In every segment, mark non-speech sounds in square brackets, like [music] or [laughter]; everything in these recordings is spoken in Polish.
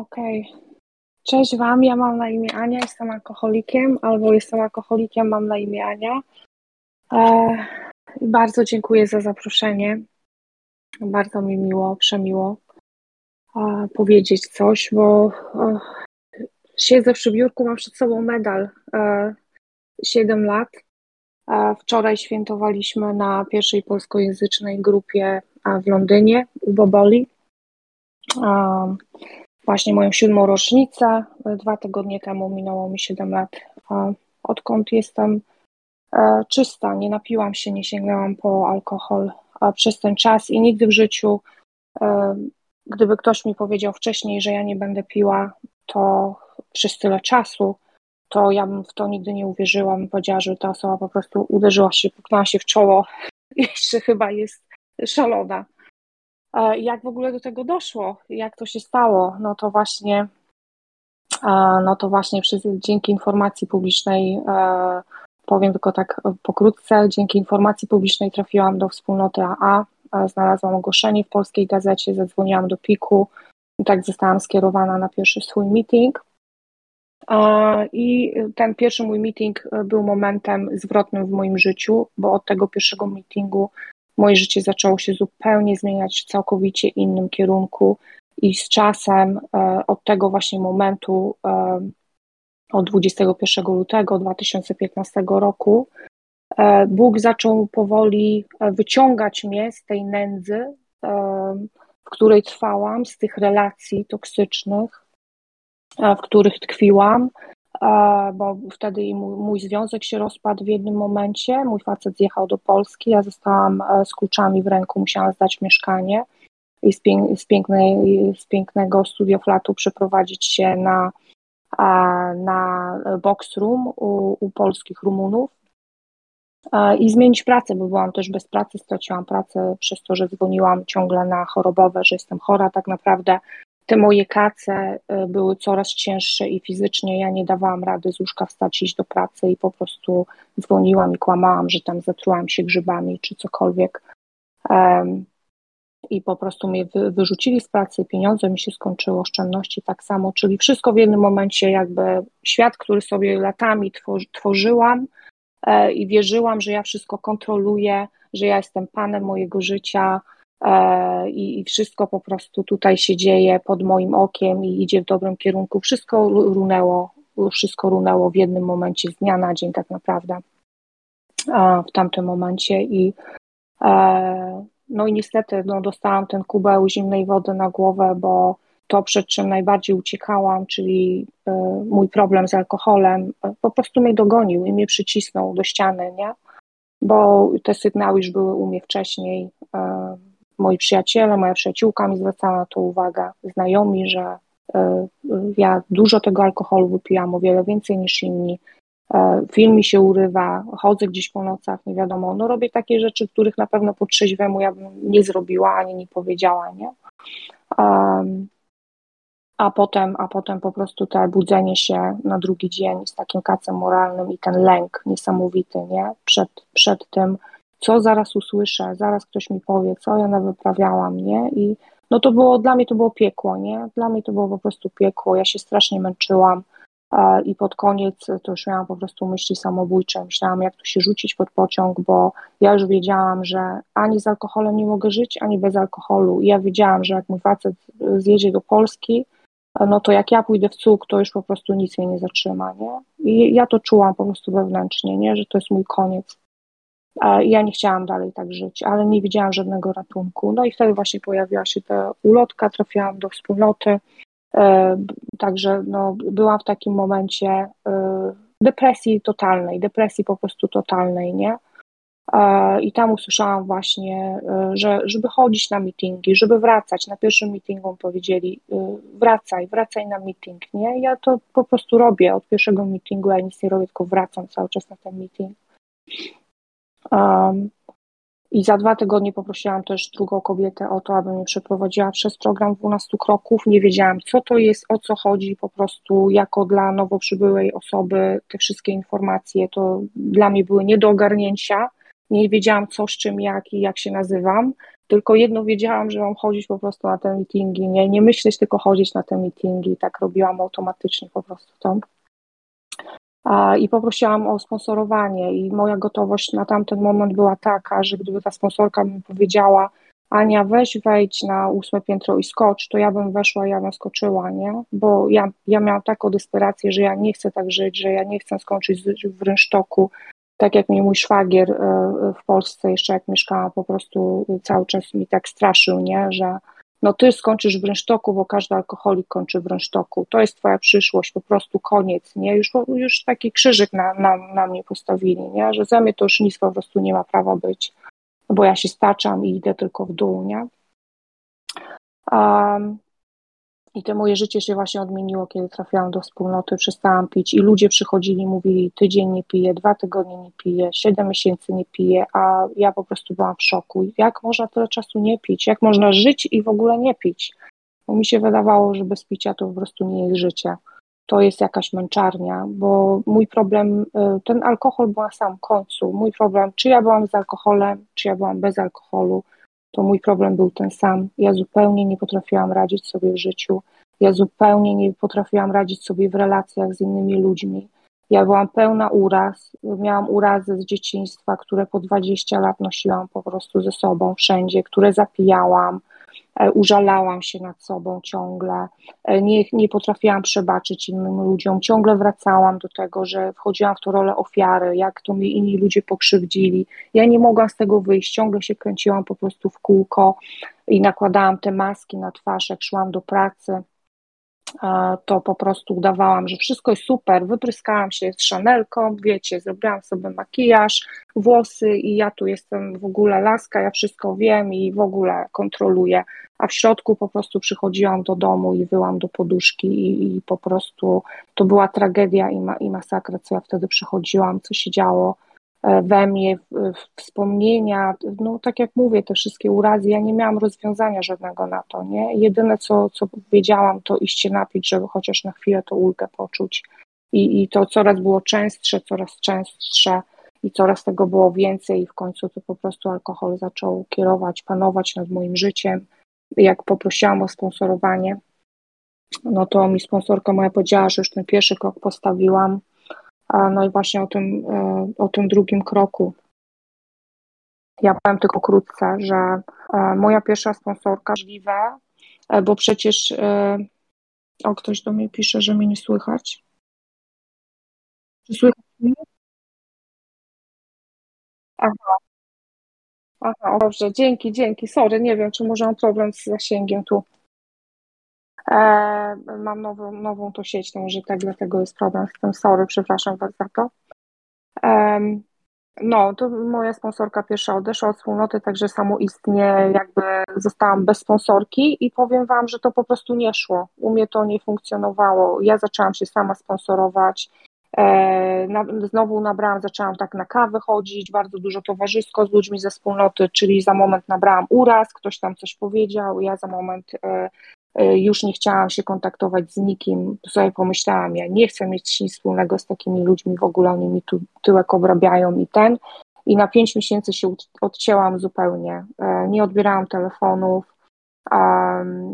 Okej. Cześć Wam, ja mam na imię Ania, jestem alkoholikiem, albo jestem alkoholikiem, mam na imię Ania. E, bardzo dziękuję za zaproszenie. Bardzo mi miło, przemiło e, powiedzieć coś, bo e, siedzę przy biurku, mam przed sobą medal e, 7 lat. E, wczoraj świętowaliśmy na pierwszej polskojęzycznej grupie w Londynie u Boboli. E, właśnie moją siódmą rocznicę. Dwa tygodnie temu minęło mi 7 lat, odkąd jestem e, czysta. Nie napiłam się, nie sięgnęłam po alkohol przez ten czas i nigdy w życiu, e, gdyby ktoś mi powiedział wcześniej, że ja nie będę piła, to przez tyle czasu, to ja bym w to nigdy nie uwierzyła. Bym powiedziała, że ta osoba po prostu uderzyła się, puknęła się w czoło i że chyba jest szalona. Jak w ogóle do tego doszło? Jak to się stało? No to właśnie, no to właśnie przez, dzięki informacji publicznej, e, powiem tylko tak pokrótce, dzięki informacji publicznej trafiłam do wspólnoty AA, znalazłam ogłoszenie w polskiej gazecie, zadzwoniłam do PIK-u i tak zostałam skierowana na pierwszy swój meeting. I ten pierwszy mój meeting był momentem zwrotnym w moim życiu, bo od tego pierwszego meetingu moje życie zaczęło się zupełnie zmieniać w całkowicie innym kierunku i z czasem e, od tego właśnie momentu, e, od 21 lutego 2015 roku, e, Bóg zaczął powoli wyciągać mnie z tej nędzy, w której trwałam, z tych relacji toksycznych, w których tkwiłam, bo wtedy mój, mój związek się rozpadł w jednym momencie. Mój facet zjechał do Polski, ja zostałam e, z kluczami w ręku, musiałam zdać mieszkanie i z, pięk, z, pięknej, z pięknego studioflatu przeprowadzić się na, na box room u, u polskich Rumunów. I zmienić pracę, bo byłam też bez pracy, straciłam pracę przez to, że dzwoniłam ciągle na chorobowe, że jestem chora tak naprawdę te moje kace y, były coraz cięższe i fizycznie ja nie dawałam rady z łóżka wstać, iść do pracy i po prostu dzwoniłam i kłamałam, że tam zatrułam się grzybami czy cokolwiek. Um, I po prostu mnie wy, wyrzucili z pracy, pieniądze mi się skończyły, oszczędności tak samo, czyli wszystko w jednym momencie, jakby świat, który sobie latami tworzyłam e, i wierzyłam, że ja wszystko kontroluję, że ja jestem panem mojego życia, E, i, wszystko po prostu tutaj się dzieje pod moim okiem i idzie w dobrym kierunku. Wszystko runęło, wszystko runęło w jednym momencie, z dnia na dzień tak naprawdę w tamtym momencie i e, no i niestety no, dostałam ten kubeł zimnej wody na głowę, bo to, przed czym najbardziej uciekałam, czyli e, mój problem z alkoholem, po prostu mnie dogonił i mnie przycisnął do ściany, nie? Bo te sygnały już były u mnie wcześniej moi przyjaciele, moja przyjaciółka mi zwracała na to uwagę, znajomi, że e, ja dużo tego alkoholu wypijam, o wiele więcej niż inni. E, film mi się urywa, chodzę gdzieś po nocach, nie wiadomo. No robię takie rzeczy, których na pewno po trzeźwemu ja bym nie zrobiła, ani nie powiedziała, nie? Um, a potem, a potem po prostu to budzenie się na drugi dzień z takim kacem moralnym i ten lęk niesamowity, nie? Przed, przed tym, co zaraz usłyszę, zaraz ktoś mi powie, co ja nawyprawiałam, nie? I no to było, dla mnie to było piekło, nie? Dla mnie to było po prostu piekło, ja się strasznie męczyłam i pod koniec to już miałam po prostu myśli samobójcze, myślałam jak tu się rzucić pod pociąg, bo ja już wiedziałam, że ani z alkoholem nie mogę żyć, ani bez alkoholu i ja wiedziałam, że jak mój facet zjedzie do Polski, no to jak ja pójdę w cuk, to już po prostu nic mnie nie zatrzyma, nie? I ja to czułam po prostu wewnętrznie, nie? Że to jest mój koniec. Ja nie chciałam dalej tak żyć, ale nie widziałam żadnego ratunku. No i wtedy właśnie pojawiła się ta ulotka, trafiłam do wspólnoty. E, także no, byłam w takim momencie e, depresji totalnej, depresji po prostu totalnej, nie? E, I tam usłyszałam właśnie, że żeby chodzić na meetingi, żeby wracać. Na pierwszym meetingu powiedzieli, wracaj, wracaj na meeting, nie? Ja to po prostu robię od pierwszego meetingu, ja nic nie robię, tylko wracam cały czas na ten meeting. Um, I za dwa tygodnie poprosiłam też drugą kobietę o to, aby mnie przeprowadziła przez program 12 kroków. Nie wiedziałam, co to jest, o co chodzi, po prostu jako dla nowo przybyłej osoby te wszystkie informacje to dla mnie były nie do ogarnięcia. Nie wiedziałam co, z czym, jak i jak się nazywam. tylko jedno wiedziałam, że mam chodzić po prostu na te meetingi, nie, nie myśleć, tylko chodzić na te meetingi. Tak robiłam automatycznie po prostu to. I poprosiłam o sponsorowanie i moja gotowość na tamten moment była taka, że gdyby ta sponsorka mi powiedziała, Ania, weź wejdź na ósme piętro i skocz, to ja bym weszła, ja bym skoczyła, nie? Bo ja, ja miałam taką desperację, że ja nie chcę tak żyć, że ja nie chcę skończyć w rynsztoku, tak jak mnie mój szwagier e, w Polsce, jeszcze jak mieszkałam, po prostu cały czas mi tak straszył, nie? Że no ty skończysz w rynsztoku, bo każdy alkoholik kończy w rynsztoku. To jest twoja przyszłość, po prostu koniec, nie? Już, już taki krzyżyk na, na, na mnie postawili, nie? Że ze mnie to już nic po prostu nie ma prawa być bo ja się staczam i idę tylko w dół, nie? Um, I to moje życie się właśnie odmieniło, kiedy trafiłam do wspólnoty, przestałam pić i ludzie przychodzili, mówili, tydzień nie piję, dwa tygodnie nie piję, siedem miesięcy nie piję, a ja po prostu byłam w szoku. Jak można tyle czasu nie pić? Jak można żyć i w ogóle nie pić? Bo mi się wydawało, że bez picia to po prostu nie jest życie to jest jakaś męczarnia, bo mój problem, y, ten alkohol był na samym końcu. Mój problem, czy ja byłam z alkoholem, czy ja byłam bez alkoholu, to mój problem był ten sam. Ja zupełnie nie potrafiłam radzić sobie w życiu. Ja zupełnie nie potrafiłam radzić sobie w relacjach z innymi ludźmi. Ja byłam pełna uraz, miałam urazy z dzieciństwa, które po 20 lat nosiłam po prostu ze sobą wszędzie, które zapijałam, użalałam się nad sobą ciągle, e, nie, nie potrafiłam przebaczyć innym ludziom, ciągle wracałam do tego, że wchodziłam w tę rolę ofiary, jak to mi inni ludzie pokrzywdzili. Ja nie mogłam z tego wyjść, ciągle się kręciłam po prostu w kółko i nakładałam te maski na twarz, jak szłam do pracy to po prostu udawałam, że wszystko jest super, wypryskałam się z szanelką, wiecie, zrobiłam sobie makijaż, włosy i ja tu jestem w ogóle laska, ja wszystko wiem i w ogóle kontroluję, a w środku po prostu przychodziłam do domu i wyłam do poduszki i, i po prostu to była tragedia i, ma, i masakra, co ja wtedy przechodziłam, co się działo we mnie wspomnienia, no tak jak mówię, te wszystkie urazy, ja nie miałam rozwiązania żadnego na to, nie? Jedyne, co, co wiedziałam, to iść się napić, żeby chociaż na chwilę to ulgę poczuć. I, I to coraz było częstsze, coraz częstsze i coraz tego było więcej i w końcu to po prostu alkohol zaczął kierować, panować nad moim życiem. Jak poprosiłam o sponsorowanie, no to mi sponsorka moja powiedziała, że już ten pierwszy krok postawiłam, no i właśnie o tym, e, o tym drugim kroku. Ja powiem tylko krótce, że e, moja pierwsza sponsorka możliwe, e, bo przecież o ktoś do mnie pisze, że mnie nie słychać. Czy słychać mnie? Aha. Aha, dobrze, dzięki, dzięki. Sorry, nie wiem, czy może mam problem z zasięgiem tu. E, mam nową, nową to sieć, to może tak dlatego jest problem z tym. Sorry, przepraszam Was za to. No, to moja sponsorka pierwsza odeszła od wspólnoty, także samoistnie jakby zostałam bez sponsorki i powiem Wam, że to po prostu nie szło. U mnie to nie funkcjonowało. Ja zaczęłam się sama sponsorować. E, znowu nabrałam, zaczęłam tak na kawę chodzić, bardzo dużo towarzysko z ludźmi ze wspólnoty, czyli za moment nabrałam uraz, ktoś tam coś powiedział, ja za moment E, już nie chciałam się kontaktować z nikim, sobie pomyślałam, ja nie chcę mieć nic wspólnego z takimi ludźmi, w ogóle oni mi tu tyłek obrabiają i ten. I na pięć miesięcy się odcięłam zupełnie. E, nie odbierałam telefonów,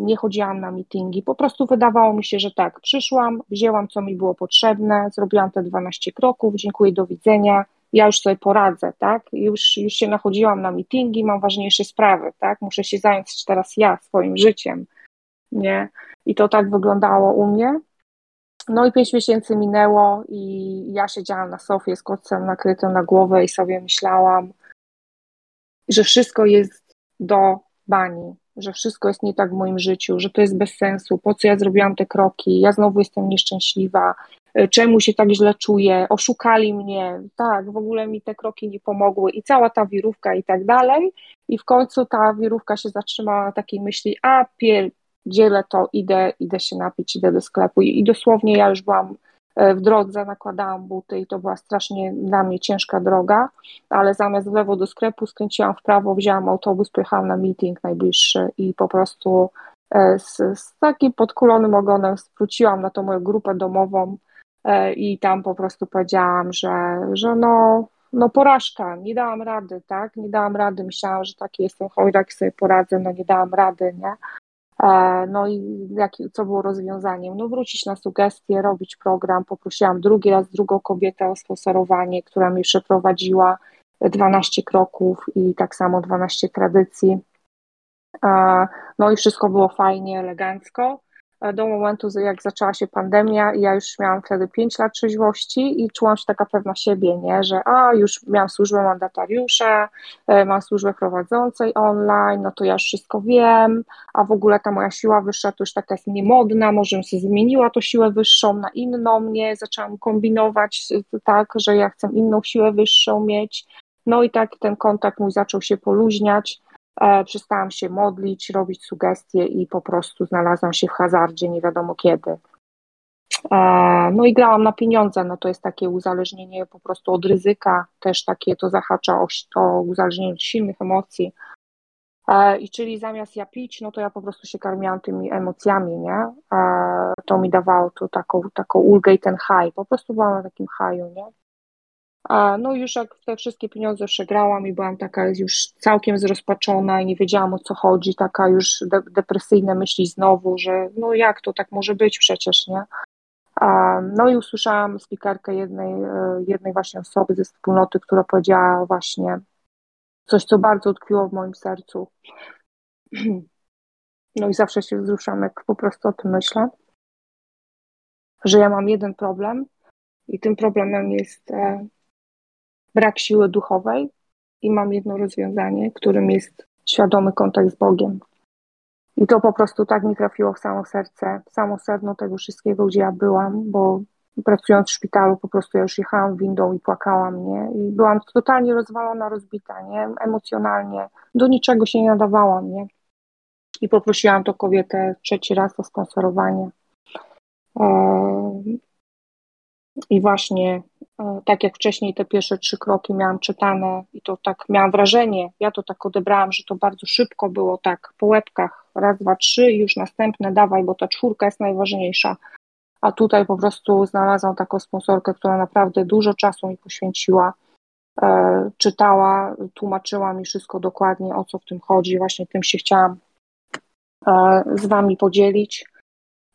nie chodziłam na meetingi. Po prostu wydawało mi się, że tak, przyszłam, wzięłam co mi było potrzebne, zrobiłam te 12 kroków, dziękuję, do widzenia. Ja już sobie poradzę, tak? Już, już się nachodziłam na meetingi, mam ważniejsze sprawy, tak? Muszę się zająć teraz ja swoim życiem nie? I to tak wyglądało u mnie. No i pięć miesięcy minęło i ja siedziałam na sofie z kocem nakrytym na głowę i sobie myślałam, że wszystko jest do bani, że wszystko jest nie tak w moim życiu, że to jest bez sensu, po co ja zrobiłam te kroki, ja znowu jestem nieszczęśliwa, czemu się tak źle czuję, oszukali mnie, tak, w ogóle mi te kroki nie pomogły i cała ta wirówka i tak dalej. I w końcu ta wirówka się zatrzymała na takiej myśli, a pier, dzielę to, idę, idę się napić, idę do sklepu. I, i dosłownie ja już byłam e, w drodze, nakładałam buty i to była strasznie dla mnie ciężka droga, ale zamiast w lewo do sklepu skręciłam w prawo, wzięłam autobus, pojechałam na meeting najbliższy i po prostu e, z, z takim podkulonym ogonem wróciłam na tą moją grupę domową e, i tam po prostu powiedziałam, że, że no no porażka, nie dałam rady, tak, nie dałam rady, myślałam, że taki jestem chojrak, sobie poradzę, no nie dałam rady, nie, no i jaki, co było rozwiązaniem? No wrócić na sugestie, robić program, poprosiłam drugi raz drugą kobietę o sponsorowanie, która mi przeprowadziła. 12 kroków i tak samo 12 tradycji, e, no i wszystko było fajnie, elegancko, E, do momentu, jak zaczęła się pandemia i ja już miałam wtedy 5 lat trzeźwości i czułam się taka pewna siebie, nie, że a, już miałam służbę mandatariusza, e, mam służbę prowadzącej online, no to ja już wszystko wiem, a w ogóle ta moja siła wyższa to już taka jest niemodna, może bym się zmieniła tą siłę wyższą na inną, nie, zaczęłam kombinować tak, że ja chcę inną siłę wyższą mieć, no i tak ten kontakt mój zaczął się poluźniać, E, przestałam się modlić, robić sugestie i po prostu znalazłam się w hazardzie nie wiadomo kiedy. E, no i grałam na pieniądze, no to jest takie uzależnienie po prostu od ryzyka, też takie to zahacza o, o uzależnienie od silnych emocji. E, I czyli zamiast ja pić, no to ja po prostu się karmiłam tymi emocjami, nie? To mi dawało tu taką, taką ulgę i ten high, po prostu byłam na takim haju, nie? No już jak te wszystkie pieniądze przegrałam i byłam taka już całkiem zrozpaczona i nie wiedziałam o co chodzi, taka już de depresyjne myśli znowu, że no jak to tak może być przecież, nie? No i usłyszałam spikarkę jednej, e, jednej właśnie osoby ze wspólnoty, która powiedziała właśnie coś, co bardzo utkwiło w moim sercu. [clears throat] No i zawsze się wzruszam, jak po prostu o tym myślę, że ja mam jeden problem i tym problemem jest e, brak siły duchowej i mam jedno rozwiązanie, którym jest świadomy kontakt z Bogiem. I to po prostu tak mi trafiło w samo serce, w samo sedno tego wszystkiego, gdzie ja byłam, bo pracując w szpitalu po prostu ja już jechałam windą i płakałam, nie? I byłam totalnie rozwalona, rozbita, nie? Emocjonalnie. Do niczego się nie nadawałam, nie? I poprosiłam tą kobietę trzeci raz o sponsorowanie. I właśnie tak jak wcześniej te pierwsze trzy kroki miałam czytane i to tak miałam wrażenie, ja to tak odebrałam, że to bardzo szybko było tak po łebkach, raz, dwa, trzy i już następne dawaj, bo ta czwórka jest najważniejsza. A tutaj po prostu znalazłam taką sponsorkę, która naprawdę dużo czasu mi poświęciła, e, czytała, tłumaczyła mi wszystko dokładnie, o co w tym chodzi. Właśnie tym się chciałam e, z Wami podzielić.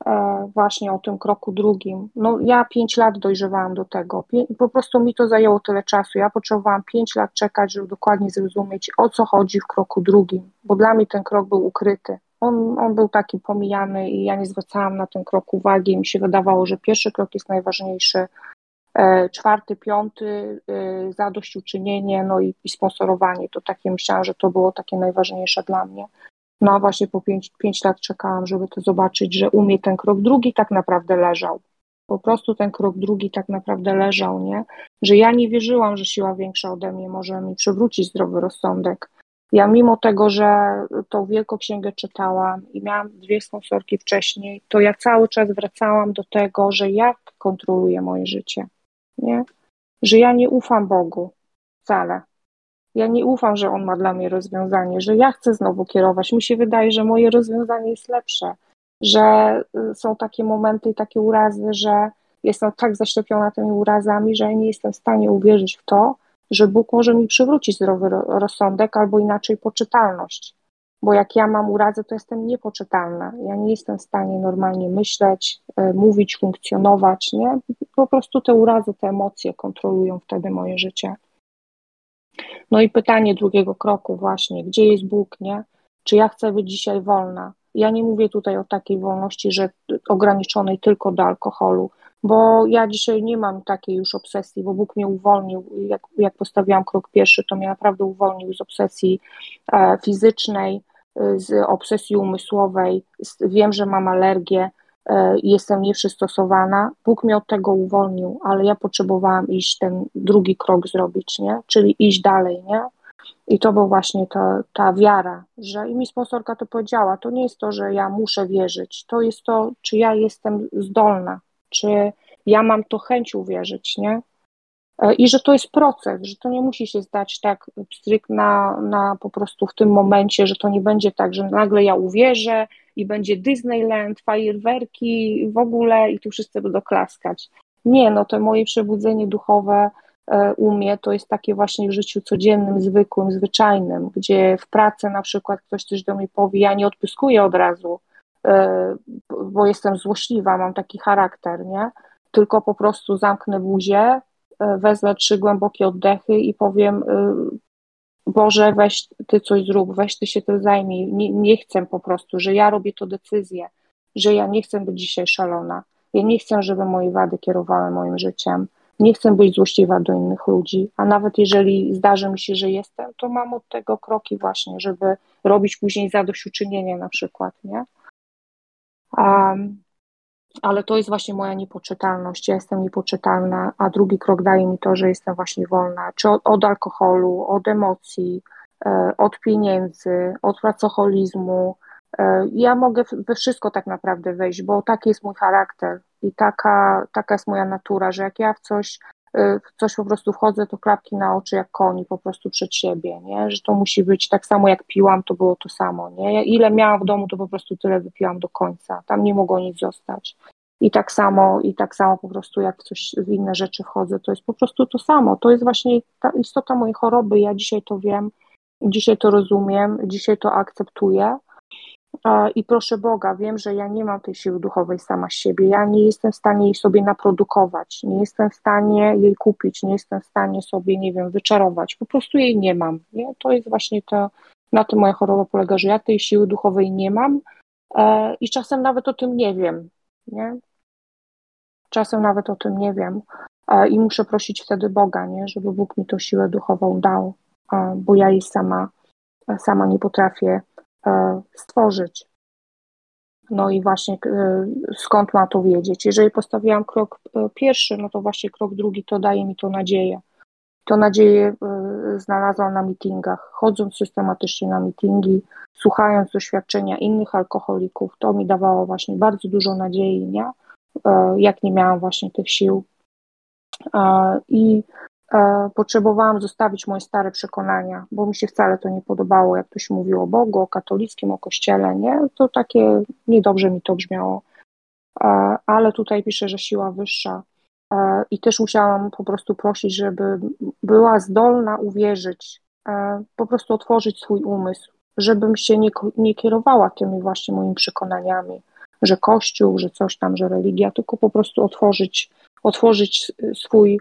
E, właśnie o tym kroku drugim. No ja pięć lat dojrzewałam do tego. Po prostu mi to zajęło tyle czasu. Ja potrzebowałam pięć lat czekać, żeby dokładnie zrozumieć, o co chodzi w kroku drugim, bo dla mnie ten krok był ukryty. On, on był taki pomijany i ja nie zwracałam na ten krok uwagi. Mi się wydawało, że pierwszy krok jest najważniejszy, e, czwarty, piąty, e, zadośćuczynienie, no i, i sponsorowanie. To takie myślałam, że to było takie najważniejsze dla mnie. No właśnie po pięć, pięć lat czekałam, żeby to zobaczyć, że u mnie ten krok drugi tak naprawdę leżał. Po prostu ten krok drugi tak naprawdę leżał, nie? Że ja nie wierzyłam, że siła większa ode mnie może mi przywrócić zdrowy rozsądek. Ja mimo tego, że tą wielką księgę czytałam i miałam dwie sponsorki wcześniej, to ja cały czas wracałam do tego, że ja kontroluję moje życie, nie? Że ja nie ufam Bogu wcale, ja nie ufam, że on ma dla mnie rozwiązanie, że ja chcę znowu kierować. Mi się wydaje, że moje rozwiązanie jest lepsze, że y, są takie momenty i takie urazy, że jestem tak zaszczepiona tymi urazami, że ja nie jestem w stanie uwierzyć w to, że Bóg może mi przywrócić zdrowy rozsądek albo inaczej poczytalność. Bo jak ja mam urazę, to jestem niepoczytalna. Ja nie jestem w stanie normalnie myśleć, y, mówić, funkcjonować. Nie? Po prostu te urazy, te emocje kontrolują wtedy moje życie. No i pytanie drugiego kroku właśnie, gdzie jest Bóg, nie? Czy ja chcę być dzisiaj wolna? Ja nie mówię tutaj o takiej wolności, że ograniczonej tylko do alkoholu, bo ja dzisiaj nie mam takiej już obsesji, bo Bóg mnie uwolnił. Jak, jak postawiłam krok pierwszy, to mnie naprawdę uwolnił z obsesji e, fizycznej, e, z obsesji umysłowej. Wiem, że mam alergię, jestem nieprzystosowana. Bóg mnie od tego uwolnił, ale ja potrzebowałam iść ten drugi krok zrobić, nie? Czyli iść dalej, nie? I to była właśnie ta, ta wiara, że i mi sponsorka to powiedziała, to nie jest to, że ja muszę wierzyć, to jest to, czy ja jestem zdolna, czy ja mam to chęć uwierzyć, nie? E, I że to jest proces, że to nie musi się zdać tak stryk na, na po prostu w tym momencie, że to nie będzie tak, że nagle ja uwierzę i będzie Disneyland, fajerwerki w ogóle i tu wszyscy będą klaskać. Nie, no to moje przebudzenie duchowe u mnie to jest takie właśnie w życiu codziennym, zwykłym, zwyczajnym, gdzie w pracy na przykład ktoś coś do mnie powie, ja nie odpyskuję od razu, bo jestem złośliwa, mam taki charakter, nie? Tylko po prostu zamknę buzię, wezmę trzy głębokie oddechy i powiem Boże, weź ty coś zrób, weź ty się tym zajmij. Nie, nie chcę po prostu, że ja robię to decyzję, że ja nie chcę być dzisiaj szalona. Ja nie chcę, żeby moje wady kierowały moim życiem. Nie chcę być złośliwa do innych ludzi, a nawet jeżeli zdarzy mi się, że jestem, to mam od tego kroki właśnie, żeby robić później zadośćuczynienie na przykład, nie? Um, ale to jest właśnie moja niepoczytalność. Ja jestem niepoczytalna, a drugi krok daje mi to, że jestem właśnie wolna, czy od, od alkoholu, od emocji, e, od pieniędzy, od pracoholizmu. E, ja mogę we wszystko tak naprawdę wejść, bo taki jest mój charakter i taka, taka jest moja natura, że jak ja w coś, w coś po prostu wchodzę, to klapki na oczy jak koni po prostu przed siebie, nie? że to musi być tak samo jak piłam, to było to samo. Nie? Ile miałam w domu, to po prostu tyle wypiłam do końca. Tam nie mogło nic zostać. I tak samo, i tak samo po prostu jak coś w inne rzeczy wchodzę, to jest po prostu to samo. To jest właśnie ta istota mojej choroby. Ja dzisiaj to wiem, dzisiaj to rozumiem, dzisiaj to akceptuję. I proszę Boga, wiem, że ja nie mam tej siły duchowej sama z siebie. Ja nie jestem w stanie jej sobie naprodukować, nie jestem w stanie jej kupić, nie jestem w stanie sobie, nie wiem, wyczarować. Po prostu jej nie mam. Nie? To jest właśnie to, na tym moja choroba polega, że ja tej siły duchowej nie mam e, i czasem nawet o tym nie wiem. Nie? Czasem nawet o tym nie wiem e, i muszę prosić wtedy Boga, nie? żeby Bóg mi tą siłę duchową dał, e, bo ja jej sama, sama nie potrafię stworzyć. No i właśnie skąd ma to wiedzieć? Jeżeli postawiłam krok pierwszy, no to właśnie krok drugi to daje mi to nadzieję. To nadzieję znalazłam na meetingach, chodząc systematycznie na meetingi, słuchając doświadczenia innych alkoholików. To mi dawało właśnie bardzo dużo nadziei, nie? E, jak nie miałam właśnie tych sił. E, I e, potrzebowałam zostawić moje stare przekonania, bo mi się wcale to nie podobało, jak ktoś mówił o Bogu, o katolickim, o kościele, nie? To takie niedobrze mi to brzmiało. Ale tutaj pisze, że siła wyższa. I też musiałam po prostu prosić, żeby była zdolna uwierzyć, po prostu otworzyć swój umysł, żebym się nie, nie kierowała tymi właśnie moimi przekonaniami że Kościół, że coś tam, że religia, tylko po prostu otworzyć, otworzyć swój, e,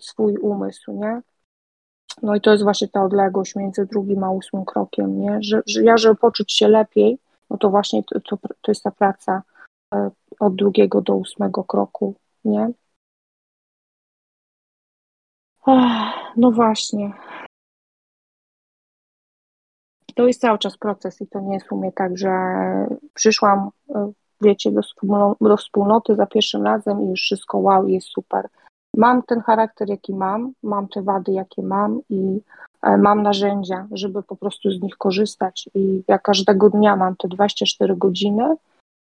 swój umysł, nie? No i to jest właśnie ta odległość między drugim a ósmym krokiem, nie? Że, że ja, żeby poczuć się lepiej, no to właśnie to, to, to jest ta praca e, od drugiego do ósmego kroku, nie? No właśnie to jest cały czas proces i to nie jest u mnie tak, że przyszłam, e, wiecie, do, do wspólnoty za pierwszym razem i już wszystko wow, jest super. Mam ten charakter, jaki mam, mam te wady, jakie mam i e, mam narzędzia, żeby po prostu z nich korzystać. I ja każdego dnia mam te 24 godziny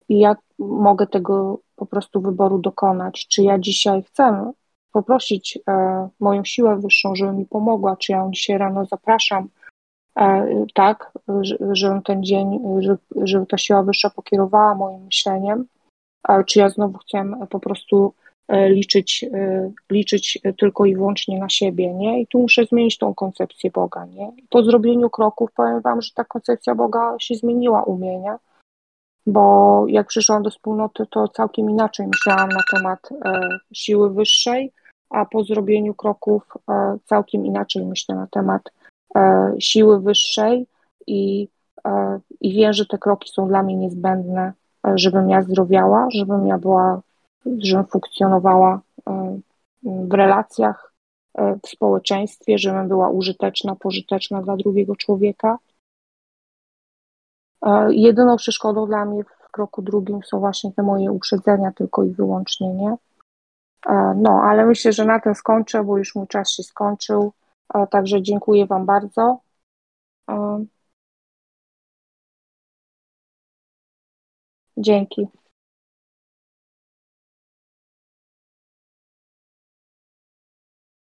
i ja mogę tego po prostu wyboru dokonać. Czy ja dzisiaj chcę poprosić e, moją siłę wyższą, żeby mi pomogła, czy ja ją dzisiaj rano zapraszam, tak, że ten dzień, że, że ta siła wyższa pokierowała moim myśleniem, czy ja znowu chcę po prostu e, liczyć, e, liczyć tylko i wyłącznie na siebie, nie? I tu muszę zmienić tą koncepcję Boga, nie? po zrobieniu kroków powiem Wam, że ta koncepcja Boga się zmieniła u mnie, nie? Bo jak przyszłam do wspólnoty, to całkiem inaczej myślałam na temat e, siły wyższej, a po zrobieniu kroków całkiem inaczej myślę na temat E, siły wyższej i, e, i wiem, że te kroki są dla mnie niezbędne, e, żebym ja zdrowiała, żebym ja była, żebym funkcjonowała w relacjach, w społeczeństwie, żebym była użyteczna, pożyteczna dla drugiego człowieka. Jedyną przeszkodą dla mnie w kroku drugim są właśnie te moje uprzedzenia tylko i wyłącznie, nie? No, ale myślę, że na tym skończę, bo już mój czas się skończył. Także dziękuję Wam bardzo. Dzięki.